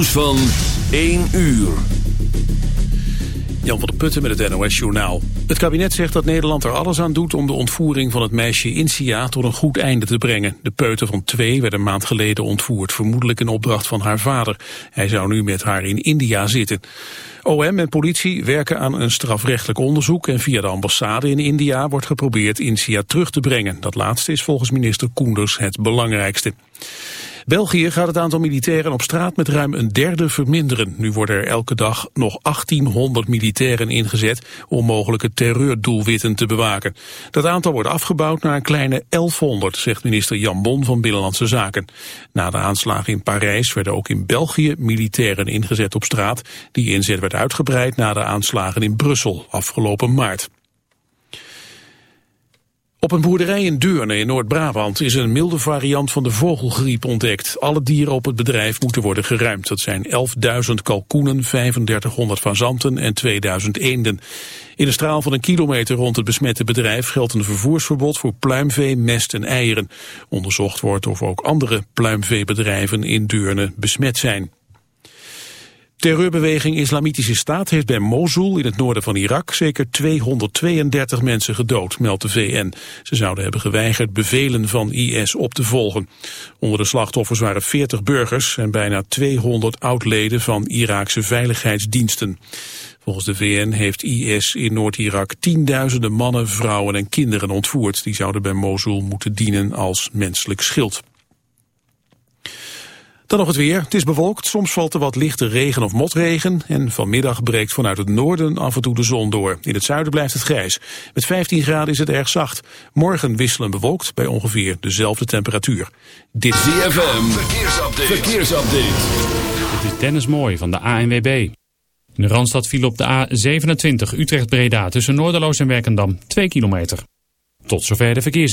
Nieuws van 1 uur. Jan van der Putten met het NOS Journaal. Het kabinet zegt dat Nederland er alles aan doet om de ontvoering van het meisje Insia tot een goed einde te brengen. De peuter van twee werd een maand geleden ontvoerd, vermoedelijk in opdracht van haar vader. Hij zou nu met haar in India zitten. OM en politie werken aan een strafrechtelijk onderzoek en via de ambassade in India wordt geprobeerd Insia terug te brengen. Dat laatste is volgens minister Koenders het belangrijkste. België gaat het aantal militairen op straat met ruim een derde verminderen. Nu worden er elke dag nog 1800 militairen ingezet om mogelijke terreurdoelwitten te bewaken. Dat aantal wordt afgebouwd naar een kleine 1100, zegt minister Jan Bon van Binnenlandse Zaken. Na de aanslagen in Parijs werden ook in België militairen ingezet op straat. Die inzet werd uitgebreid na de aanslagen in Brussel afgelopen maart. Op een boerderij in Deurne in Noord-Brabant is een milde variant van de vogelgriep ontdekt. Alle dieren op het bedrijf moeten worden geruimd. Dat zijn 11.000 kalkoenen, 3500 fazanten en 2000 eenden. In een straal van een kilometer rond het besmette bedrijf geldt een vervoersverbod voor pluimvee, mest en eieren. Onderzocht wordt of ook andere pluimveebedrijven in Deurne besmet zijn. Terreurbeweging Islamitische Staat heeft bij Mosul in het noorden van Irak zeker 232 mensen gedood, meldt de VN. Ze zouden hebben geweigerd bevelen van IS op te volgen. Onder de slachtoffers waren 40 burgers en bijna 200 oudleden van Iraakse veiligheidsdiensten. Volgens de VN heeft IS in Noord-Irak tienduizenden mannen, vrouwen en kinderen ontvoerd. Die zouden bij Mosul moeten dienen als menselijk schild. Dan nog het weer. Het is bewolkt, soms valt er wat lichte regen of motregen... en vanmiddag breekt vanuit het noorden af en toe de zon door. In het zuiden blijft het grijs. Met 15 graden is het erg zacht. Morgen wisselen bewolkt bij ongeveer dezelfde temperatuur. Dit is ZFM, verkeersupdate. verkeersupdate. Dit is Dennis Mooi van de ANWB. In de Randstad viel op de A27 Utrecht-Breda tussen Noorderloos en Werkendam 2 kilometer. Tot zover de verkeers.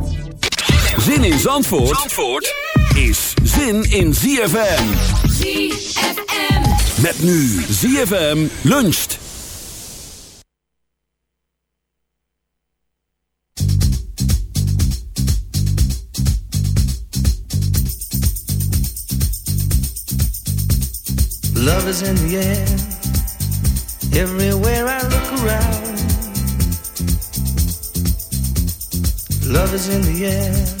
Zin in Zandvoort, Zandvoort is zin in ZFM. ZFM. Met nu ZFM luncht. Love is in the air. Everywhere I look around. Love is in the air.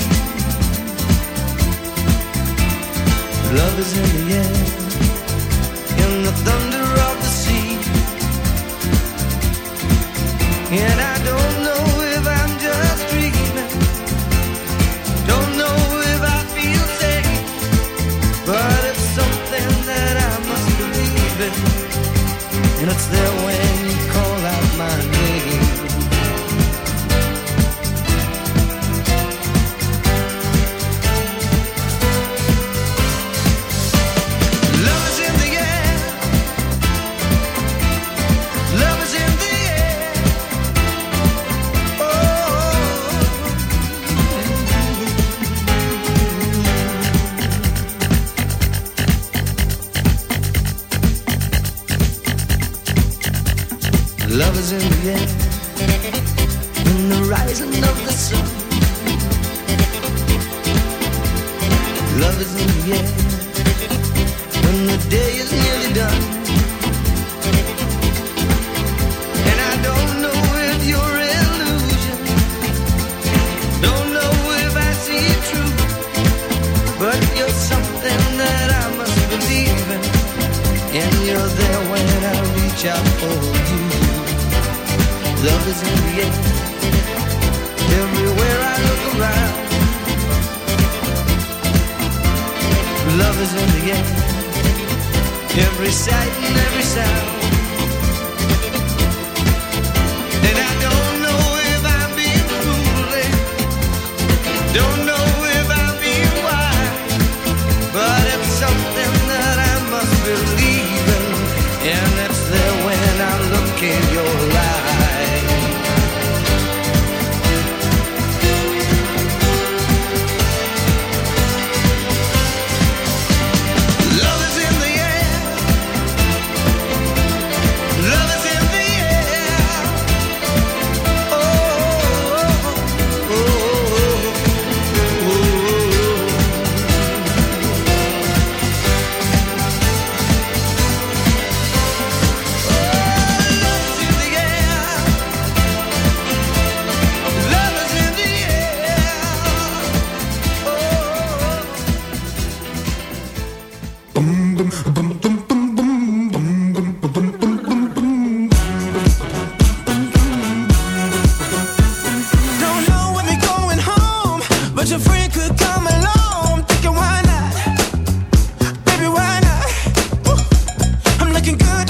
Love is in the air, in the thunder of the sea. And I don't know if I'm just dreaming. Don't know if I feel safe. But it's something that I must believe in. And it's there when Is in the air.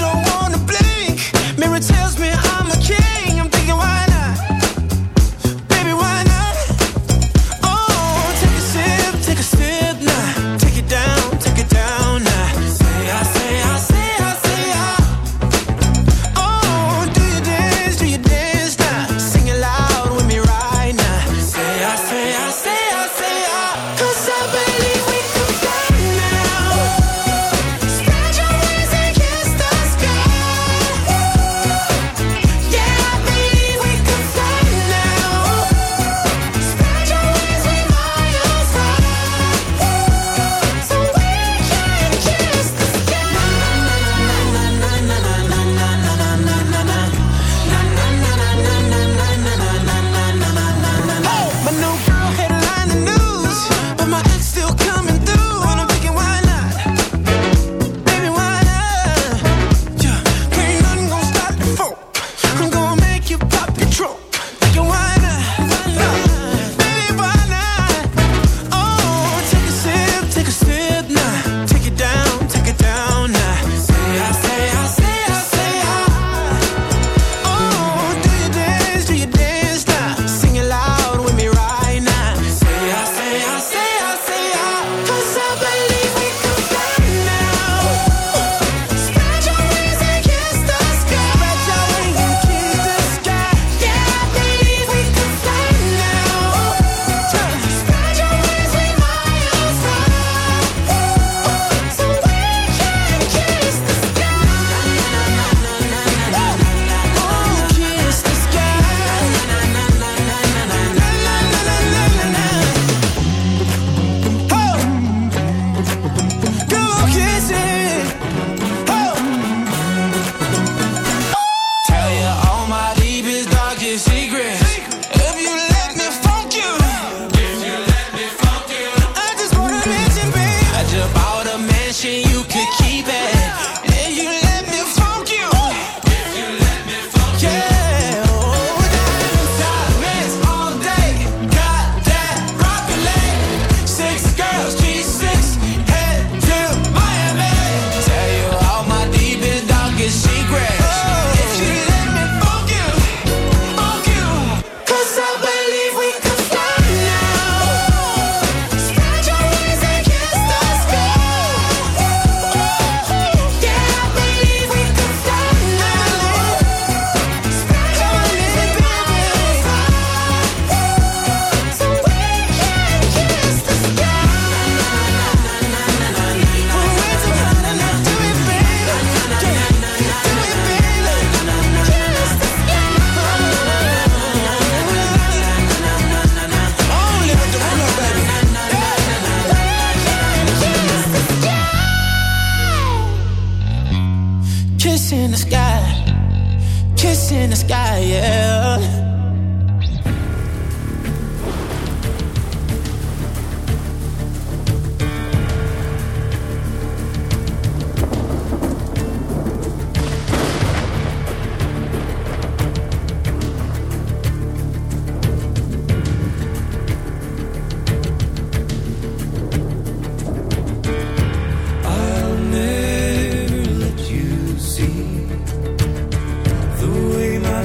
don't wanna blink. Mirror tells me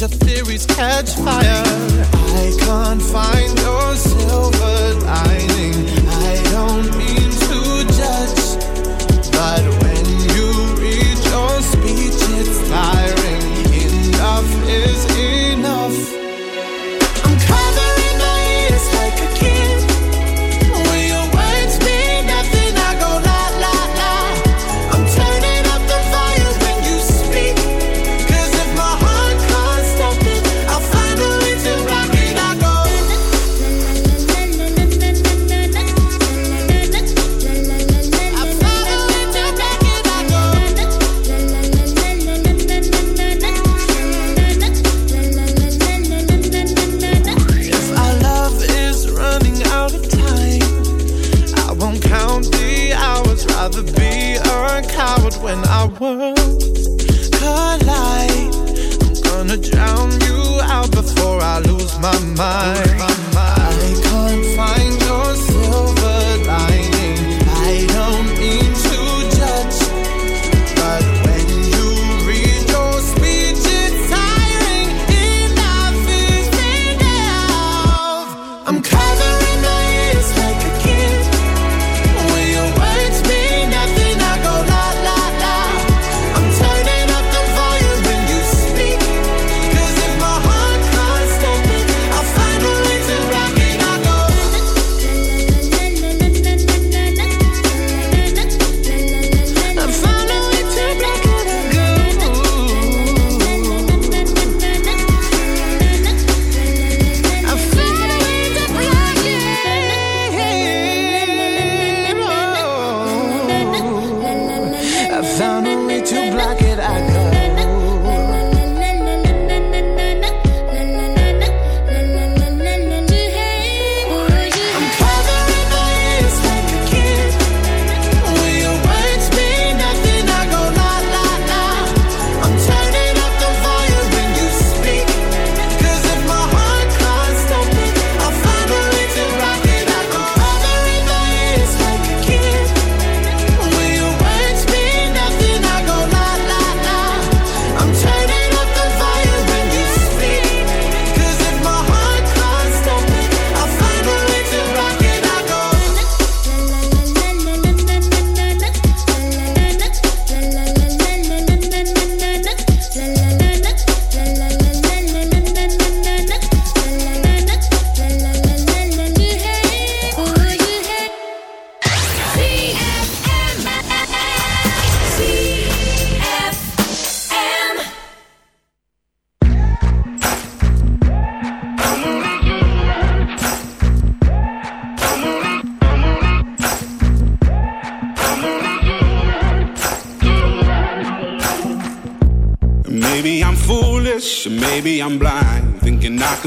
your theories catch fire.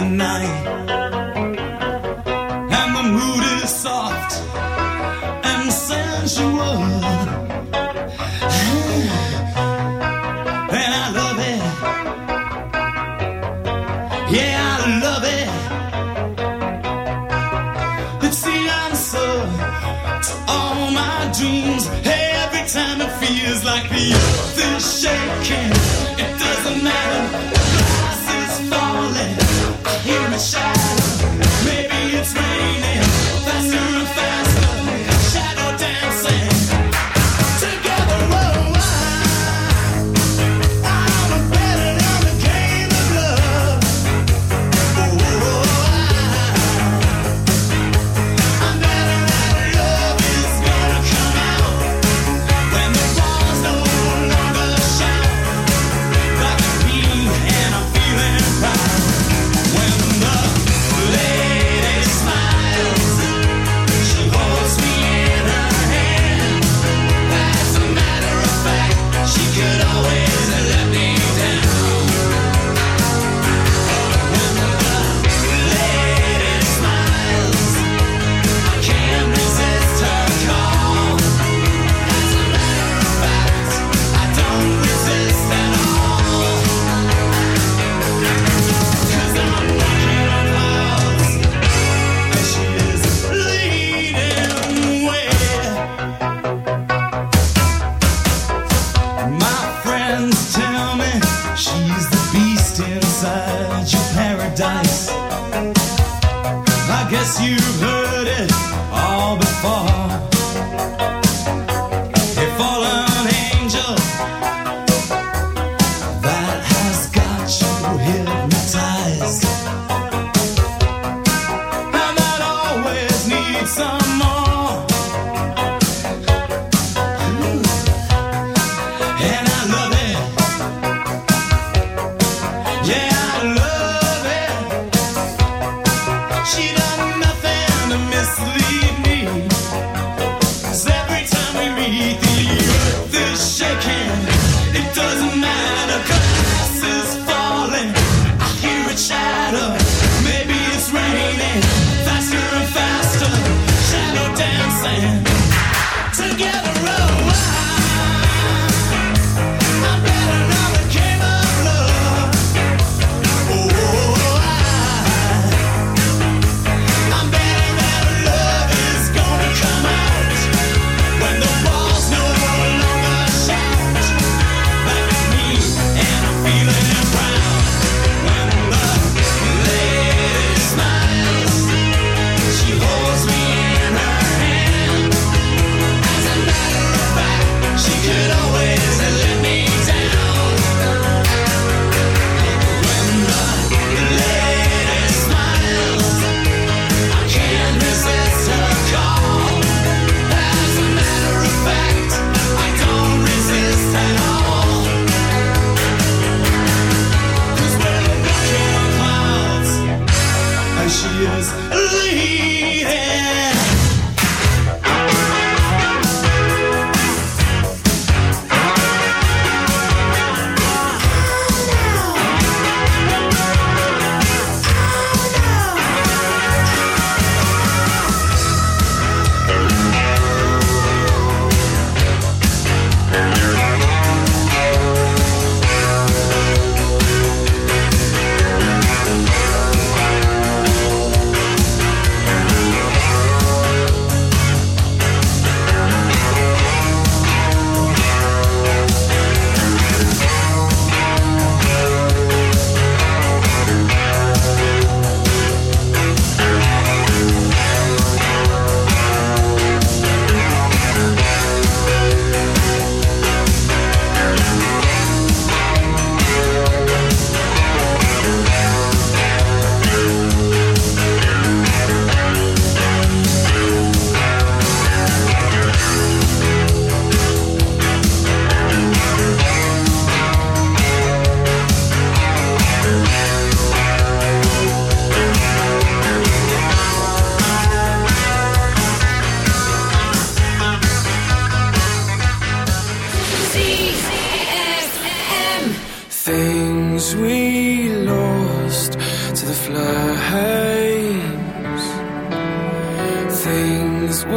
The night,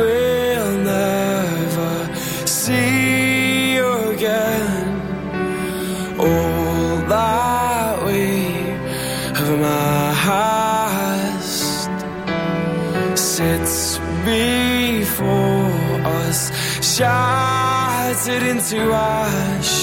will never see you again. All that we have amassed sits before us, shattered into ash.